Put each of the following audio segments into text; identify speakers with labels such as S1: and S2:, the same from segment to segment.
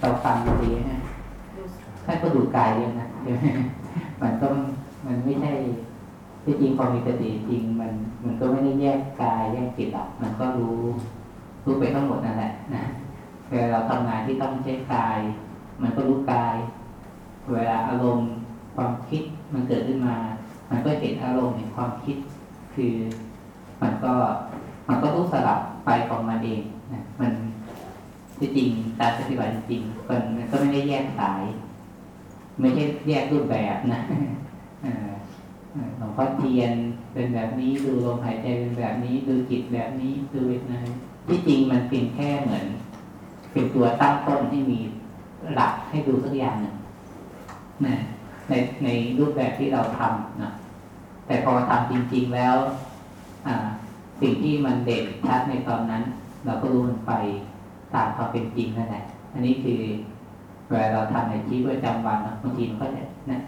S1: เราฟังดีๆนะท่านก็ดูกายด้วยนะใช่ไหมมันก็มันไม่ใช่ที่จริงพอมีสติจริง มัน มันก็ไม่ได้แยกกายแยกจิตหรอกมันก็รู้รู้ไปทั้งหมดนั่นแหละนะเวลาเราทำงานที่ต้องใช้กาย มันก็รู้กาย เวลาอารมณ์ความคิดมันเกิดขึ้นมา มันก็เห็นอารมณ์เห็นความคิด คือ มันก็มันก็รู้สลับไปของมันเองนะมัน ที่จริงการปฏิบัติจริงมันก็ไม่ได้แยกสาย ไม่ใช่แยกรูปแบบนะหลวงพ่อเทียนเป็นแบบนี้ดูลมหายใจเป็นแบบนี้ ดูจิตแบบนี้ดูเวทนาที่จริงมันเพียงแค่เหมือน เป็นตัวตั้งต้นที่มีหลักให้ดูสักอย่างหนึ่งนะในในรูปแบบที่เราทำนะแต่พอทำจริง ๆแล้ว อ่า สิ่งที่มันเด่นชัดในตอนนั้น เราก็รู้มันไป ตามความเป็นจริงนั่นแหละอันนี้คือเวลาเราทำในชีวิตประจำวันนะบางทีมันก็จะนะ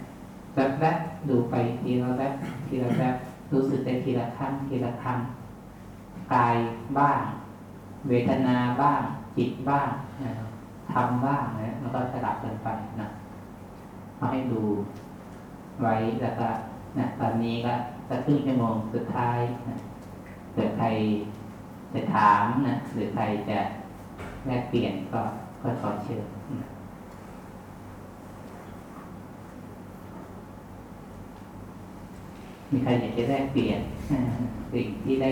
S1: แวบๆดูไปทีละแวบทีละแวบรู้สึกได้ทีละครั้งทีละครั้งกายบ้าง เวทนาบ้าง จิตบ้างนะทำบ้างนะมันก็สลับกันไปนะมาให้ดูไว้แล้วก็นะตอนนี้ก็สักครึ่งชั่วโมงสุดท้ายนะเกิดใครจะถามนะหรือใครจะ แลกเปลี่ยนก็ก็ขอเชิญมีใครอยากจะแลกเปลี่ยนสิ่งที่ได้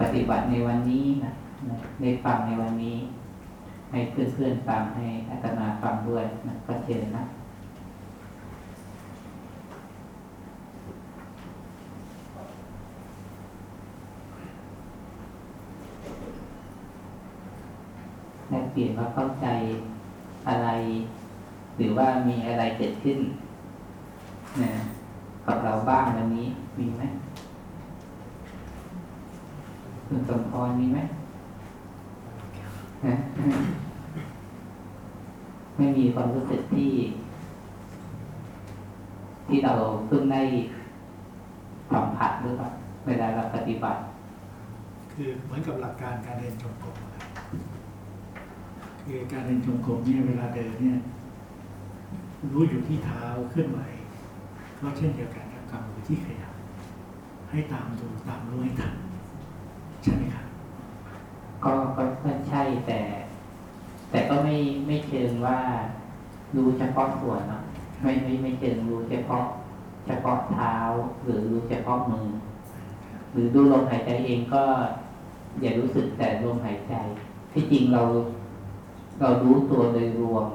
S1: ปฏิบัติในวันนี้นะนะได้ฟังในวันนี้ ให้เพื่อนๆฟังให้อาตมาฟังด้วยนะก็เชิญนะ ว่าเข้าใจอะไร หรือว่ามีอะไรเกิดขึ้นนะกับเราบ้างวันนี้มีไหมคุณสมพรมีไหมนะไม่มีความรู้สึกที่ ที่เราเพิ่งได้สัมผัสหรือเปล่าเวลาเราปฏิบัติ
S2: คือเหมือนกับหลักการการเดินจงกรม คือการเดินจงกรมเนี่ยเวลาเดินเนี่ยรู้อยู่ที่เท้าเคลื่อนไหวก็เช่นเดียวกันกับกำมือที่ขยับให้ตามดูตามรู้ให้ทันใช่ไหมครับ
S1: ก็ก็ก็ใช่แต่ แต่ก็ไม่ไม่เชิงว่ารู้เฉพาะส่วนเนาะไม่ไม่ไม่เชิงรู้เฉพาะ เฉพาะเท้า หรือรู้เฉพาะมือ หรือดูลมหายใจเองก็ อย่ารู้สึกแต่ลมหายใจ ที่จริงเรา เรารู้ตัวโดยรวม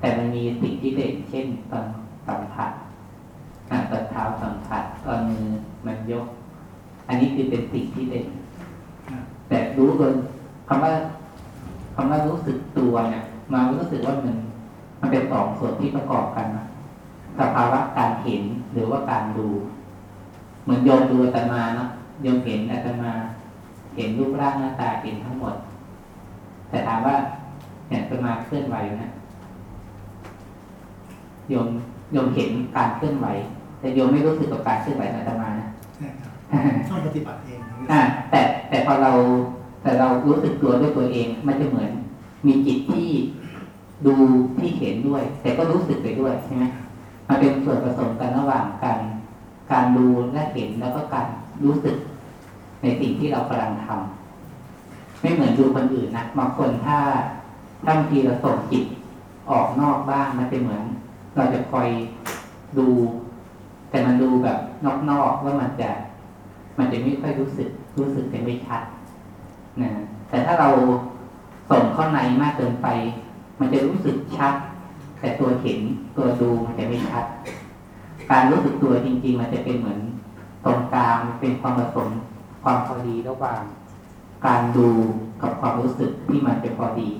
S1: แต่มันมีสิ่งที่เด่นเช่นตอนสัมผัสอะตอนเท้าสัมผัสตอนมือมันยก อันนี้คือเป็นสิ่งที่เด่นแต่รู้โดยคำว่าคำว่ารู้สึกตัวเนี่ยมารู้สึกว่ามันมันเป็นสองส่วนที่ประกอบกันสภาวะการเห็นหรือว่าการดู เหมือนโยมดูอาตมาเนาะโยมเห็นอาตมา เห็นรูปร่างหน้าตาเห็นทั้งหมด แต่ถามว่า เนี่ยอาตมาเคลื่อนไหวอยู่นะโยมโยมเห็นการเคลื่อนไหว แต่โยมไม่รู้สึกกับการเคลื่อนไหวของอาตมานะ
S2: ใช่ครับต้องปฏิบัติเองนะครับ
S1: อ่าแต่แต่พอเราแต่เรารู้สึกตัวด้วยตัวเอง มันจะเหมือน มีจิตที่ดูที่เห็นด้วย แต่ก็รู้สึกไปด้วยใช่ไหมมันเป็นส่วนผสมกันระหว่างการการดูและเห็นแล้วก็การรู้สึกในสิ่งที่เรากำลังทำไม่เหมือนดูคนอื่นนะบางคนถ้าถ้า บางทีเราส่งจิตออกนอกบ้างมันจะเหมือน เราจะคอยดู แต่มันดูแบบนอกๆว่ามันจะ มันจะไม่ค่อยรู้สึก รู้สึกแต่ไม่ชัดนะแต่ถ้าเราส่งเข้าในมากเกินไป มันจะรู้สึกชัด แต่ตัวเห็นตัวดูมันจะไม่ชัด การรู้สึกตัวจริง ๆ มันจะเป็นเหมือนตรงกลางเป็นความผสมความพอดีระหว่าง การดูกับความรู้สึกที่มันจะพอดี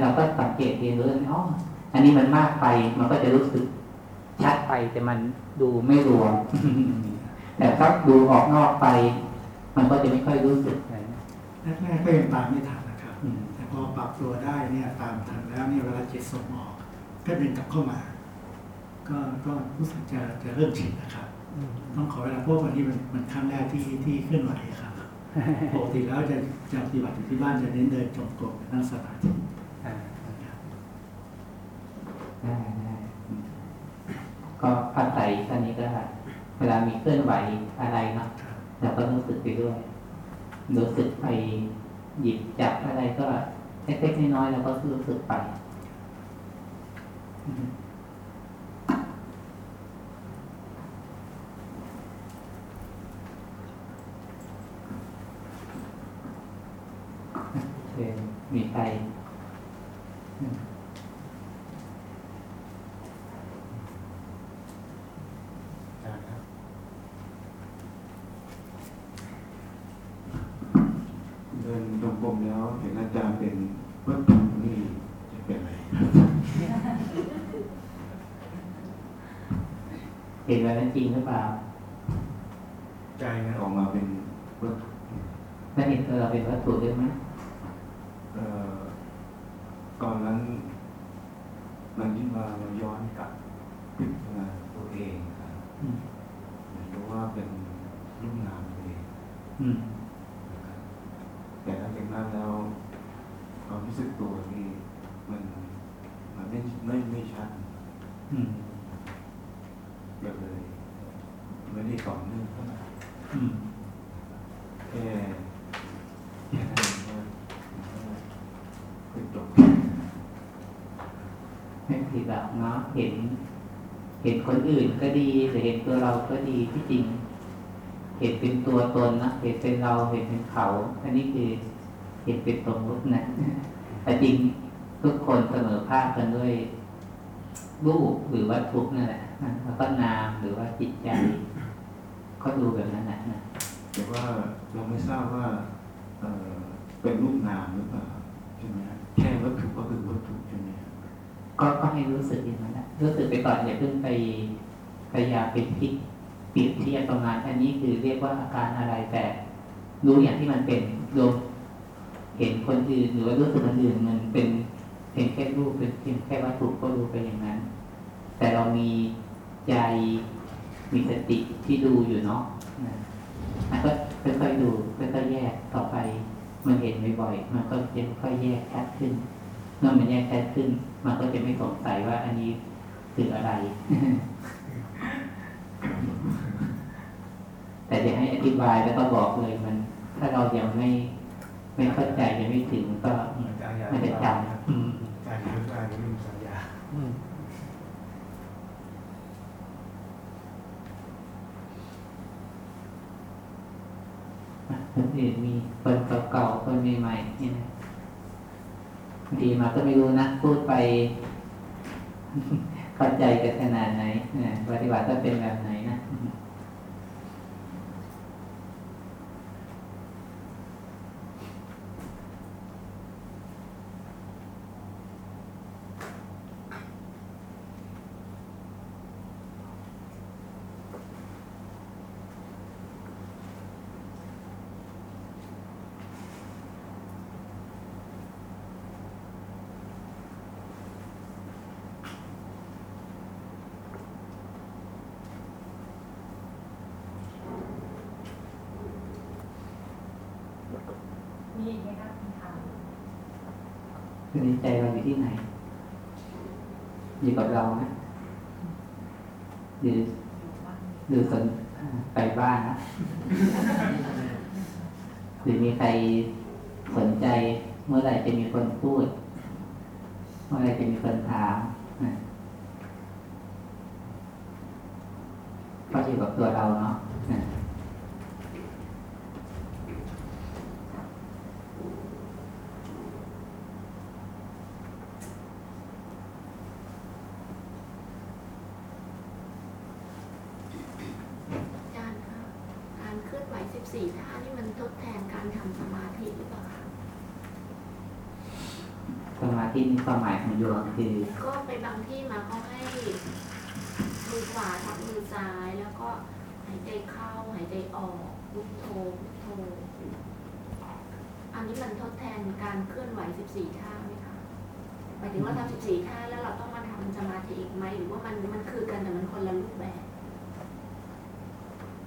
S1: เราก็สังเกตเรียนรู้ว่าอ๋ออันนี้มันมากไปมันก็จะรู้สึกชัดไปแต่มันดูไม่รวมแต่ถ้าดูออกนอกไป มันก็จะไม่ค่อยรู้สึกนะ
S2: แรกๆก็ยังตามไม่ทันนะครับ
S1: อืม
S2: แต่พอปรับตัวได้เนี่ยตามทันแล้วเนี่ยเวลาจิตส่งออก ก็ดึงกลับเข้ามา ก็ก็รู้สึกจะจะเริ่มชินนะครับต้องขอเวลาเพราะวันนี้มันมันครั้งแรกที่ที่เคลื่อนไหวครับปกติแล้วจะจะปฏิบัติอยู่ที่บ้านจะเน้นเดินจงกรมนั่งสมาธิ
S1: อ่า
S2: นะครับ
S1: ได้ได้ก็อาศัยแค่นี้ก็ได้เวลามีเคลื่อนไหวอะไรเนาะแล้วก็รู้สึกไปด้วยรู้สึกไปหยิบจับอะไรก็เล็กๆน้อยๆล้วก็รู้สึกไปมีใคร
S3: เห็น
S1: แบบนั้นจริงหรือเปล่า
S3: ใจนะออกมาเป็นวัตถุ
S1: แล้วเห็นตัวเราเป็นวัตถุด้วยไหม
S3: เอ่อตอนนั้น มันที่มาเราย้อนกลับพิจารณาตัวเองครับ
S1: อืม
S3: เหมือนกับว่าเป็นรูปนามตัวเอง
S1: อืม
S3: นะครับแต่หลังจากนั้นแล้วความรู้สึกตัวนี่มันมันไม่ไม่ไม่ชัด
S1: อืม
S3: แบบเลยไม่ได้ต่อเนื่องเท่าไหร่
S1: อืม
S3: แค่แค่นั้นเองก็ก็จบ
S1: ไม่ผิดหรอกเนาะเห็น เห็นคนอื่นก็ดีหรือเห็นตัวเราก็ดีที่จริง เห็นเป็นตัวตนนะเห็นเป็นเราเห็นเป็นเขา อันนี้คือเห็นเป็นสมมตินะแต่จริงทุกคนเสมอภาคกันด้วยรูปหรือวัตถุนั่นแหละแล้วก็นามหรือว่าจิตใจก็ดูแบบนั้นนะนะ
S3: แต่ว่าเราไม่ทราบว่าเอเป็นรูปนามหรือเปล่าใช่ไหมแค่วัตถุก็คือวัตถุใช่ไหม
S1: ก็ก็ให้รู้สึกอย่างนั้นแหละรู้สึกไปก่อนอย่าเพิ่งไปพยายามไปพลิกเปรียบเทียบประมาณอันนี้คือเรียกว่าอาการอะไรแต่รู้อย่างที่มันเป็นรวมเห็นคนอื่นหรือว่ารู้สึกคนอื่นมันเป็นเพียงแค่รูปเป็นเพียงแค่วัตถุก็รู้ไปอย่างนั้น แต่เรามีใจมีสติที่ดูอยู่เนาะนะมันก็ค่อยๆดูค่อยๆแยกต่อไป มันเห็นบ่อยๆมันก็จะค่อยแยกชัดขึ้น เมื่อมันแยกชัดขึ้น มันก็จะไม่สงสัยว่าอันนี้คืออะไร แต่จะให้อธิบายแล้วก็บอกเลยมัน ถ้าเรายังไม่ไม่เข้าใจยังไม่ถึงก็ไม่ได้จำอืม
S4: อารคิดว่านี่มีสัญญา
S1: อืมอะคนอื่นมีคนเก่าๆคนใหม่ๆเนี่ยนะ ดีมาก็ไม่รู้นะพูดไปเข้าใจกันขนาดไหนนะปฏิบัติต้องเป็นแบบไหนนะอืม
S5: มีอีกไหมคะคำถาม
S1: คือในใจเราอยู่ที่ไหน อยู่กับเราไหมหรือหรือสนไปบ้านนะหรือมีใครสนใจเมื่อไหร่จะมีคนพูด เมื่อไหร่จะมีคนถามก็อยู่กับตัวเราเนาะนะ
S6: อาจารย์คะการเคลื่อนไหว 14 ท่านี่มันทดแทนการทำสมาธิหรือเปล่าคะ
S1: สมาธินี่ความหมายของโยมคือ
S6: ก็ไปบางที่มาเขาให้มือขวาทับมือซ้าย แล้วก็หายใจเข้า หายใจออกพุทโธพุทโธ อันนี้มันทดแทนการเคลื่อนไหว 14 ท่าไหมคะหมายถึงว่าทำ14 ท่าแล้วเราต้องมาทำสมาธิอีกไหม หรือ ว่ามันมันคือกันแต่มันคนละรูปแบบ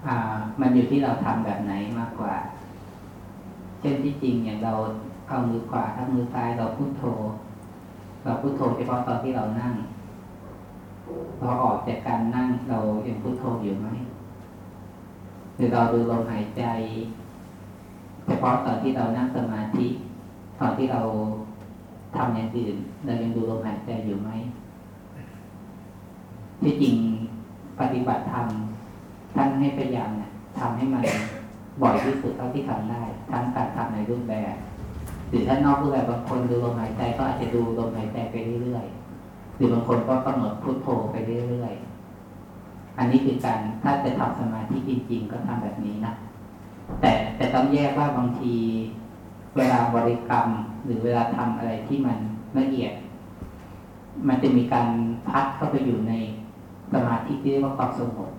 S1: อ่า มันอยู่ที่เราทำแบบไหนมากกว่า เช่นที่จริงอย่างเราเอามือขวาทับมือซ้ายเราพุโทโธ เราพุโทโธเฉพาะตอนที่เรานั่งพอออกจากการนั่งเรายังพุโทโธอยู่ไหมหรือเราดูลมหายใจเฉพาะตอนที่เรานั่งสมาธิตอนที่เราทำอย่างอื่นเรายังดูลมหายใจอยู่ไหม ที่จริงปฏิบัติธรรมท่านให้พยายามเนี่ยทำให้มันบ่อยที่สุดเท่าที่ทำได้ ทั้งการทำในรูปแบบหรือถ้านอกรูปแบบบางคนดูลมหายใจก็อาจจะดูลมหายใจไปเรื่อยๆหรือบางคนก็กำหนดพุทโธไปเรื่อยๆอันนี้คือการถ้าจะทำสมาธิจริง ๆ ก็ทำแบบนี้นะแต่แต่ต้องแยกว่าบางที เวลาบริกรรม หรือเวลาทำอะไรที่มันละเอียด มันจะมีการพัดเข้าไปอยู่ใน สมาธิที่เรียกว่าความสงบ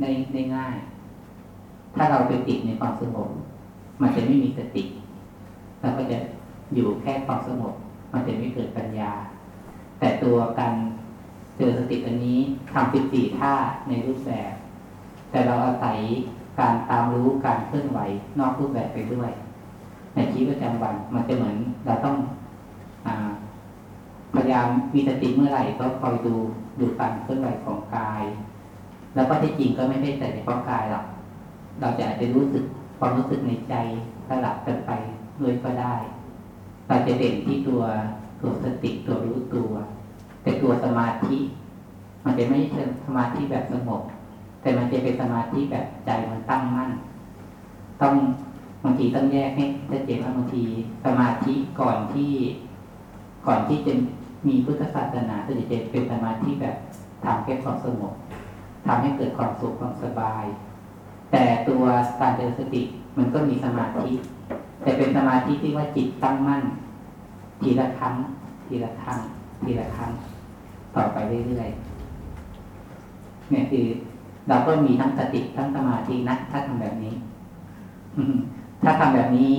S1: ในในง่าย ถ้าเราไปติดในความสงบมันจะไม่มีสติแล้วก็จะอยู่แค่ความสงบมันจะไม่เกิดปัญญา แต่ตัวการเจอสติอันนี้ทำสิบสี่ท่าในรูปแบบ แต่เราอาศัยการตามรู้การเคลื่อนไหวนอกรูปแบบไปด้วย ในชีวิตประจำวันมันจะเหมือนเราต้องอา พยายามมีสติเมื่อไหร่ก็คอยดูดูการเคลื่อนไหวของกาย แล้วก็ที่จริงก็ไม่ใช่แต่เฉพาะกายหรอกเราจะอาจจะรู้สึกความรู้สึกในใจสลับกันไปด้วยก็ได้เราจะเด่นที่ตัวตัวสติตัวรู้ตัว แต่ตัวสมาธิ มันจะไม่ใช่สมาธิแบบสงบแต่มันจะเป็นสมาธิแบบใจมันตั้งมั่น ต้องบางทีต้องแยกให้ชัดเจนว่าบางทีสมาธิก่อนที่ ก่อนที่จะ มีพุทธศาสนาจะจะเป็นสมาธิแบบทำแค่ความสงบทำให้เกิดความสุขความสบาย แต่ตัวการเจริญสติมันก็มีสมาธิ แต่เป็นสมาธิที่ว่าจิตตั้งมั่น ทีละครั้ง ทีละครั้ง ทีละครั้ง ต่อไปเรื่อยๆเนี่ยคือเราก็มีทั้งสติทั้งสมาธินะถ้าทำแบบนี้ถ้าทำแบบนี้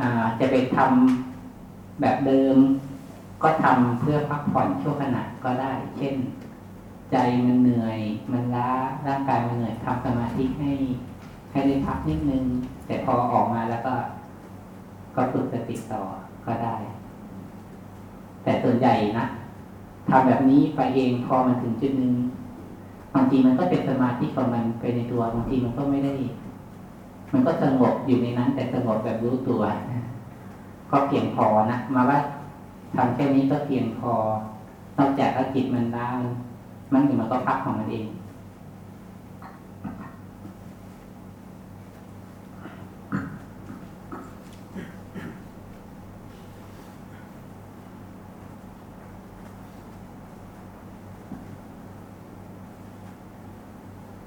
S1: อ่าจะไปทำแบบเดิม ก็ทำเพื่อพักผ่อนชั่วขณะก็ได้ เช่น ใจมันเหนื่อย มันล้าร่างกายมันเหนื่อยทำสมาธิให้ ให้ได้พักนิดนึง แต่พอออกมาแล้วก็ ก็ฝึกสติต่อก็ได้ แต่ส่วนใหญ่นะทำแบบนี้ไปเองพอมันถึงจุดนึงบางทีมันก็เป็นสมาธิของมันไปในตัวบางทีมันก็ไม่ได้ มันก็สงบอยู่ในนั้น แต่สงบแบบรู้ตัว ก็เพียงพอนะมาว่า ทำแค่นี้ก็เพียงพอนอกจากถ้าจิตมันล้ามันถึงมันก็พักของมันเอง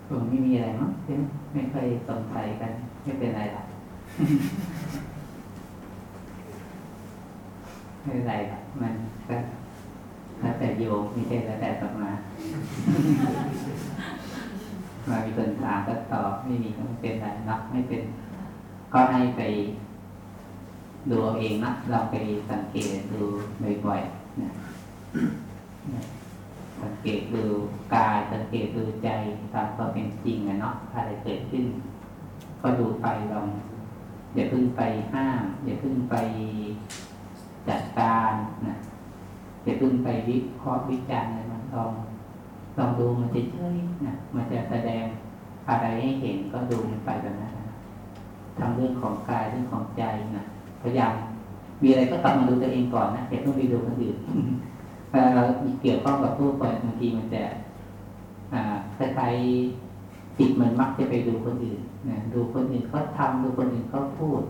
S1: ผมไม่มีอะไรมั้งไม่ไม่ค่อยสงสัยกัน ไม่เป็นไรหรอก ไม่เป็นไรหรอกมันก็แล้วแต่โยมไม่ใช่แล้วแต่ตมา มามีคนถามก็ตอบไม่มีก็ไม่เป็นไรเนักไม่เป็น ก็ให้ ไปดูเอาเองนะเราไปสังเกตดูบ่อยๆนะสังเกตดูกายสังเกตดูใจตามความเป็นจริงอะเนาะอะไรเกิดขึ้น ก็ดูไปลองอย่าเพิ่งไปห้าม อย่าเพิ่งไปจัดการนะอย่าเพิ่งไปวิเคราะห์วิจารณ์อะไรมันลองลองดูมันเฉยๆนะมันจะแสดงอะไรให้เห็นก็ดูมันไปแบบนั้นนะ ทำเรื่องของกายเรื่องของใจนะพยายามมีอะไรก็กลับมาดูตัวเองก่อนนะอย่าเพิ่งไปดูคนอื่นเวลาเราเกี่ยวข้องกับผู้คนบางทีมันจะคล้ายๆจิตมันมักจะไปดูคนอื่นนะดูคนอื่นเขาทำดูคนอื่นเขาพูด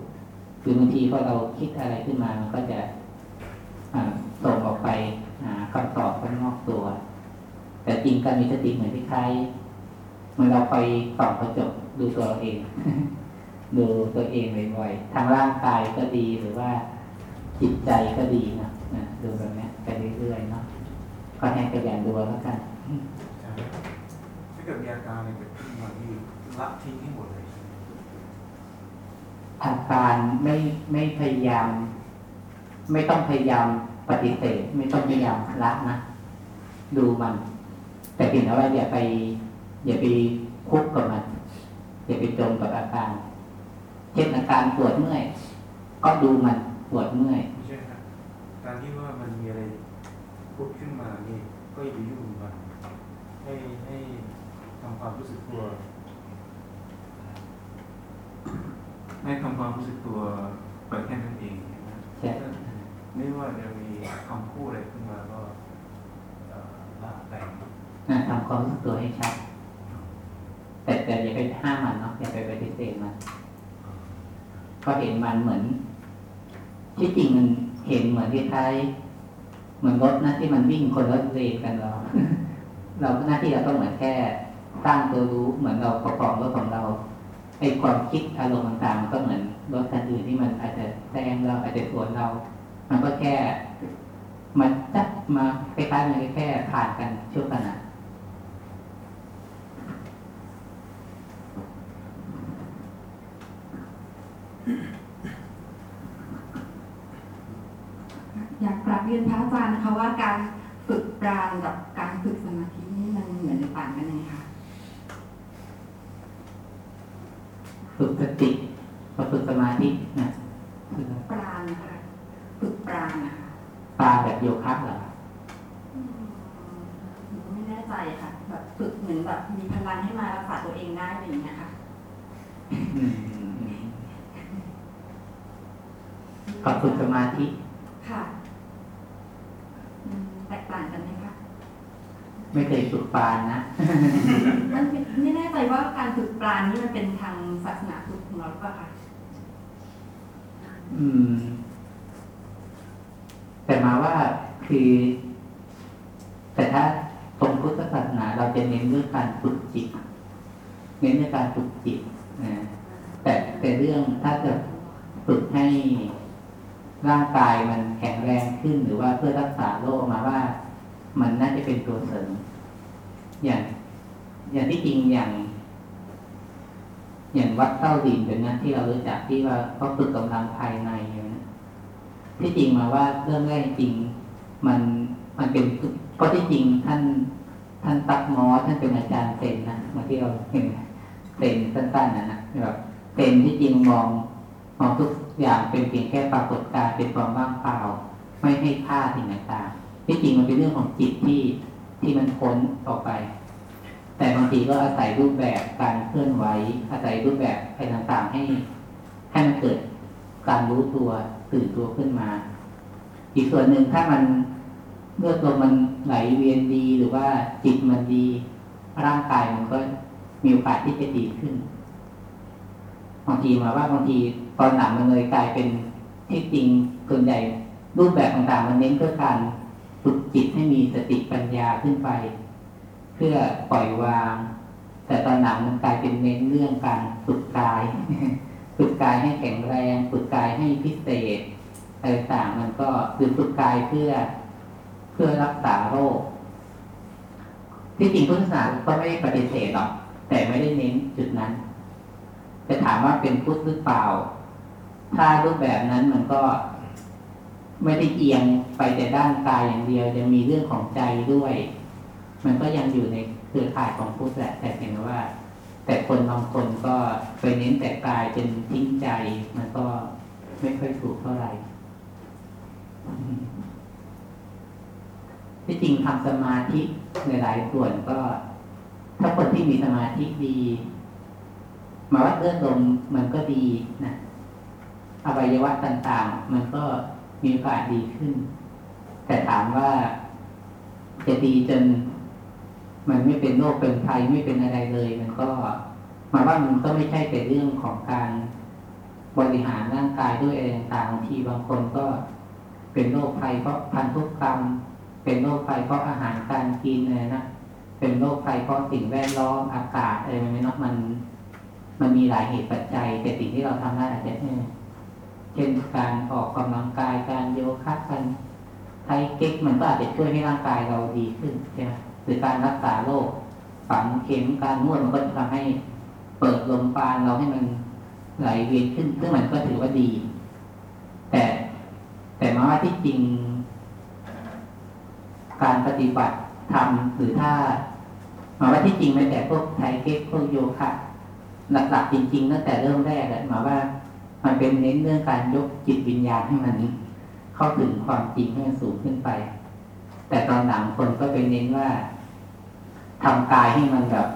S1: หรือบางทีพอเราคิดอะไรขึ้นมามันก็จะส่งออกไปหาคำตอบข้างนอกตัว แต่จริงการมีสติเหมือนคล้ายๆเหมื่อนเราไปส่องกระจกดูตัวเราเอง ดูตัวเองบ่อยๆทางร่างกายก็ดีหรือว่าจิตใจก็ดีนะนะดูแบบเนี้ยไปเรื่อยๆเนาะก็ให้ขยันดูแล้วกัน
S3: ใช่ถ้าเกิดมีอาการอะไรเกิดขึ้นมาที่ละทิ้งให้หมดเลยใช่ไหม
S1: อาการไม่ไม่พยายาม ไม่ต้องพยายามปฏิเสธไม่ต้องพยายามละนะดูมัน แต่เพียงแต่ว่าอย่าไป อย่าไปคุกกับมันอย่าไปจมกับอาการ เช่นอาการปวดเมื่อย ก็ดูมันปวดเมื่อย
S3: ไม่ใช่ครับการที่ว่ามันมีอะไรพุดขึ้นมานี่ก็อย่าไปยุ่งกับมันให้ให้ทำความรู้สึกตัวให้ทำความรู้สึกตัวไปแค่นั้นเองนะ
S1: ใช่
S3: ไม่ว่าจะมีคำพูดอะไรขึ้นมาก็เอ่อละไป
S1: นะทำความรู้สึกตัวให้ชัดแต่แต่อย่าไปห้ามมันเนาะอย่าไปปฏิเสธมัน ก็เห็นมันเหมือน ที่จริงมันเห็นเหมือนคล้ายๆเหมือนรถนะที่มันวิ่งคนละเลนกันเราเราหน้าที่เราต้องเหมือนแค่สร้างตัวรู้เหมือนเราประกอบรถของเราไอ้ความคิดอารมณ์ต่างๆมันก็เหมือนรถคันอื่นที่มันอาจจะแซงเราอาจจะสวนเรา มันก็แค่มันจัดมาคล้ายๆมันแค่ผ่านกันชั่วขณะ
S7: อยากกราบ เรียนพระอาจารย์นะคะว่าการฝึกปราณกับการฝึกสมาธินี่มันเหมือนหรือต่างกันยังไงคะ
S1: ฝึกสติมาฝึกสมาธินะคือ
S7: ปราณนะคะฝึกปราณนะคะ
S1: ปลาแบบโยคะเหรอ
S7: อืมหนูไม่แน่ใจค่ะ แบบฝึกเหมือนแบบมีพลังให้มารักษาตัวเองได้อะไรอย่างเงี้ยค่ะ
S1: อืมกับฝึกสมาธิ
S7: ค่ะอืมแตกต่างกันไหมคะ
S1: ไม่เคย ฝึกปลานะ
S7: มันเป็นไม่แน่ใจว่าการฝึกปราณนี่มันเป็นทางศาสนาพุทธของเราหรือเปล่าคะ
S1: อืม แต่มาว่าคือ แต่ถ้าตรงพุทธศาสนาเราจะเน้นเรื่องการฝึกจิต เน้นเรื่องการฝึกจิตนะแต่แต่เรื่องถ้าจะฝึกให้ร่างกายมันแข็งแรงขึ้นหรือว่าเพื่อรักษาโรคมาว่า มันน่าจะเป็นตัวเสริม อย่าง อย่างที่จริงอย่าง อย่างวัดเต้าดินเป็นนะที่เรารู้จักที่ว่าเขาฝึกกำลังภายในอย่างนะที่จริงมาว่าเรื่องแรกจริง มันมันเป็นเพราะที่จริงท่าน ท่านตักมอสท่านเป็นอาจารย์เซนนะมื่อที่เราเห็นเซนสั้นๆนะนะแบบเซนที่จริงมองมองทุกอย่างเป็นเพียงแค่ปรากฏการณ์เป็นความว่างเปล่า ไม่ให้ค่าสิ่งต่างๆที่จริงมันเป็นเรื่องของจิตที่ ที่มันพ้นออกไป แต่บางทีก็อาศัยรูปแบบการเคลื่อนไหว อาศัยรูปแบบอะไรต่างๆให้ให้มันเกิดการรู้ตัวตื่นตัวขึ้นมา อีกส่วนหนึ่งถ้ามันเลือดลมมันไหลเวียนดีหรือว่าจิตมันดี ร่างกายมันก็มีโอกาสที่จะดีขึ้นบางทีมาว่าบางทีตอนหลังมันเลยกลายเป็นที่จริงส่วนใหญ่รูปแบบต่างๆ มันเน้นเพื่อการ ฝึกจิตให้มีสติปัญญาขึ้นไป เพื่อปล่อยวาง แต่ตอนหลังมันกลายเป็นเน้นเรื่องการฝึกกาย ฝึกกายให้แข็งแรง ฝึกกายให้พิเศษอะไรต่างมันก็คือฝึกกายเพื่อเพื่อรักษาโรค ที่จริงพุทธศาสนาก็ไม่ได้ปฏิเสธหรอกแต่ไม่ได้เน้นจุดนั้นจะถามว่าเป็นพุทธหรือเปล่า ถ้ารูปแบบนั้นมันก็ ไม่ได้เอียงไปแต่ด้านกายอย่างเดียวจะมีเรื่องของใจด้วย มันก็ยังอยู่ในเครือข่ายของพุทธแหละแต่เห็นว่า แต่คนบางคนก็ไปเน้นแต่กายจนทิ้งใจ มันก็ไม่ค่อยถูกเท่าไหร่ที่จริงทำสมาธิในหลายส่วนก็ ถ้าคนที่มีสมาธิดีมาว่าเลือดลมมันก็ดีนะอวัยวะต่างๆ มันก็ มีโอกาสดีขึ้น แต่ถามว่าจะดีจน มันไม่เป็นโรคเป็นภัยไม่เป็นอะไรเลย มันก็หมายว่ามันก็ไม่ใช่แต่เรื่องของการบริหารร่างกายด้วยอะไรต่างๆบางทีบางคนก็เป็นโรคภัยเพราะพันธุกรรม เป็นโรคภัยเพราะอาหารการกินอะไรนะเป็นโรคภัยเพราะสิ่งแวดล้อมอากาศอะไรไม่นาะมัน มันมีหลายเหตุปัจจัยแต่สิ่งที่เราทำได้อาจจะ เช่นการออกกำลังกายการโยคะการไทเก๊กมันก็อาจจะช่วยให้ร่างกายเราดีขึ้นใช่ไหมหรือการรักษาโรคฝังเข็มการนวดมันก็จะทำให้เปิดลมปราณเราให้มันไหลเวียนขึ้นซึ่งมันก็ถือว่าดี แต่แต่มาว่าที่จริง การปฏิบัติทำหรือถ้าหมาว่าที่จริงแม้แต่พวกไทเก๊กพวกโยคะหลักๆจริง ๆ ตั้งแต่เริ่มแรกอะหมาว่า มันเป็นเน้นเรื่องการยกจิตวิญญาณให้มันเข้าถึงความจริงให้มันสูงขึ้นไป แต่ตอนหลังคนก็ไปเน้นว่าทำกายให้มันแบบ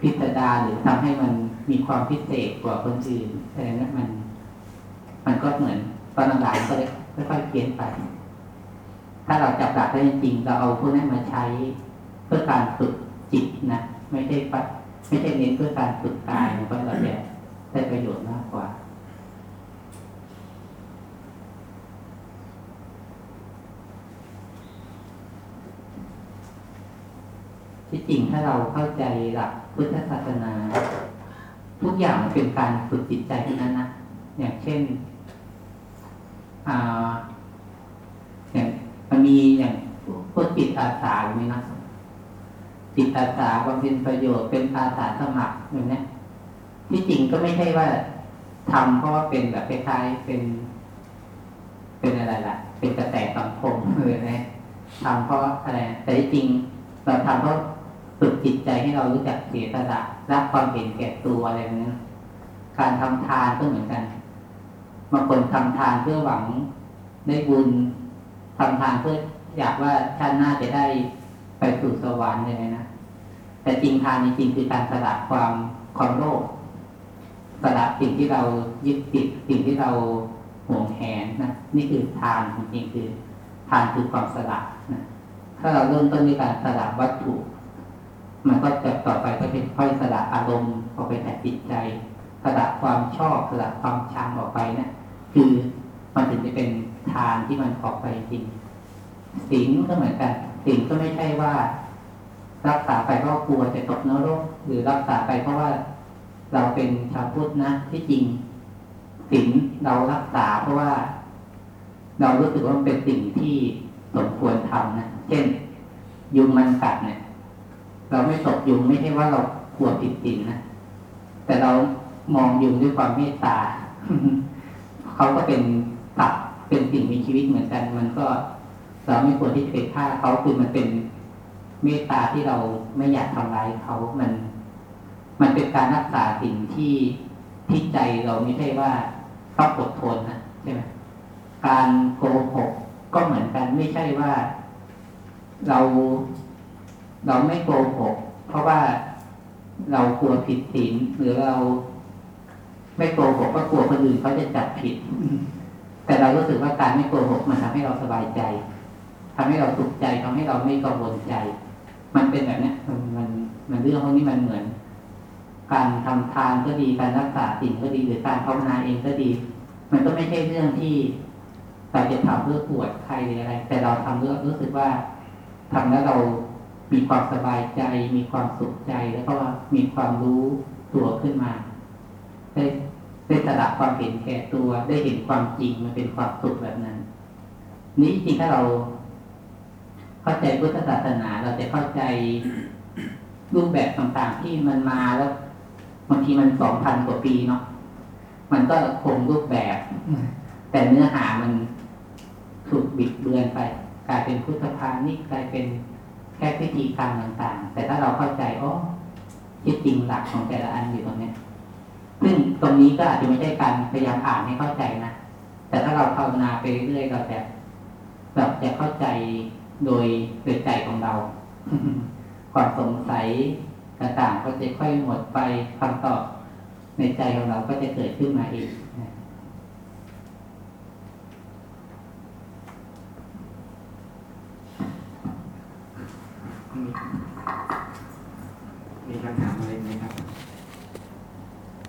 S1: พิสดารหรือทำให้มันมีความพิเศษกว่าคนอื่นอะไรนั้นมัน มันก็เหมือนตอนหลังก็เลยค่อยๆเพี้ยนไป ถ้าเราจับหลักได้จริงเราเอาพวกนั้นมาใช้เพื่อการฝึกจิตนะไม่ใช่ปะไม่ใช่เน้นเพื่อการฝึกกายมันก็เราจะได้ประโยชน์มากกว่า ที่ จริงถ้าเราเข้าใจหลักพุทธศาสนา ทุกอย่างเป็นการฝึกจิตใจทั้งนั้นนะอย่างเช่นอย่างมันมีอย่างพวกจิตอาสาอย่างนี้นะจิตอาสาบำเพ็ญประโยชน์เป็นอาสาสมัครอย่างนี้ที่จริงก็ไม่ใช่ว่าทำเพราะว่าเป็นแบบคล้ายๆเป็น เป็นอะไรล่ะ เป็นกระแสสังคมเลยนะทำเพราะอะไรแต่ที่จริงเราทำเพราะ ฝึกจิตใจให้เรารู้จักเสียสละรับความเห็นแก่ตัวอะไรแบบนั้การทำทานก็เหมือนกันบางคนทำทานเพื่อหวังได้บุญทำทานเพื่ออยากว่าชาติหน้าจะได้ไปสู่สวรรค์เลยนะแต่จริงทานจริงคือการสละความความโลภสละสิ่งที่เรายึดติดสิ่งที่เราห่วงแหนนะนี่คือทานจริงๆคือทานคือความสละนะถ้าเราเริ่มต้นด้วยการสละวัตถุ มันก็จะต่อไปก็เป็นค่อยสละอารมณ์ออกไปจากจิตใจสละความชอบสละความชังออกไปเนะี่ยคือมันถึงจะเป็นทานที่มันออกไปจริงศีลก็เหมือนกันศีลก็ไม่ใช่ว่า รักษาไปเพราะกลัวจะตกนรกหรือรักษาไปเพราะว่าเราเป็นชาวพุทธนะที่จริงศีลเรารักษาเพราะว่า เรารู้สึกว่ามันเป็นสิ่งที่สมควรทำนะเช่น ยุงมันกัดเนี่ย เราไม่ตกยุงไม่ใช่ว่าเรากลัวผิดศีลนะแต่เรามองยุงด้วยความเมตตาเขาก็เป็นสัตว์เป็นสิ่งมีชีวิตเหมือนกัน มันก็เราไม่ควรที่จะไปฆ่าเขาคือมันเป็นเมตตาที่เราไม่อยากทำร้ายเขามัน มันเป็นการรักษาสิ่งที่ที่ใจเราไม่ใช่ว่าต้องอดทนนะใช่ไหมการโกหกก็เหมือนกันไม่ใช่ว่า เรา เราไม่โกหก เพราะว่าเรากลัวผิดศีลหรือเรา ไม่โกหกก็กลัวคนอื่นเขาจะจับผิด แต่เรารู้สึกว่าการไม่โกหกมันทำให้เราสบายใจทำให้เราสุขใจทำให้เราไม่กังวลใจ มันเป็นแบบนี้มันมันมันเรื่องพวกนี้มันเหมือน การทำทานก็ดีการรักษาสิ่งก็ดีหรือการภาวนาเองก็ดี มันก็ไม่ใช่เรื่องที่เราจะทำเพื่อปวดใครหรืออะไร แต่เราทำเพื่อรู้สึกว่าทำแล้วเรา มีความสบายใจ มีความสุขใจแล้วก็มีความรู้ตัวขึ้นมา ได้ได้สละความเห็นแก่ตัว ได้เห็นความจริงมันเป็นความสุขแบบนั้น นี้จริงถ้าเรา เข้าใจพุทธศาสนาเราจะเข้าใจรูปแบบต่างๆที่มันมาแล้วบางทีมันสองพันกว่าปีเนาะมันก็คงรูปแบบ แต่เนื้อหามันถูกบิดเบือนไป กลายเป็นพุทธพาณิชย์กลายเป็น แค่พิธีกรรมต่างๆ แต่ถ้าเราเข้าใจอ๋อที่จริงหลักของแต่ละอันอยู่ตรงนี้ซึ่งตรงนี้ก็อาจจะไม่ใช่การพยายามอ่านให้เข้าใจนะ แต่ถ้าเราภาวนาไปเรื่อยๆเราจะเราจะเข้าใจโดยโดยใจของเราความสงสัยต่างๆก็จะค่อยหมดไปคำตอบในใจของเราก็จะเกิดขึ้นมาเอง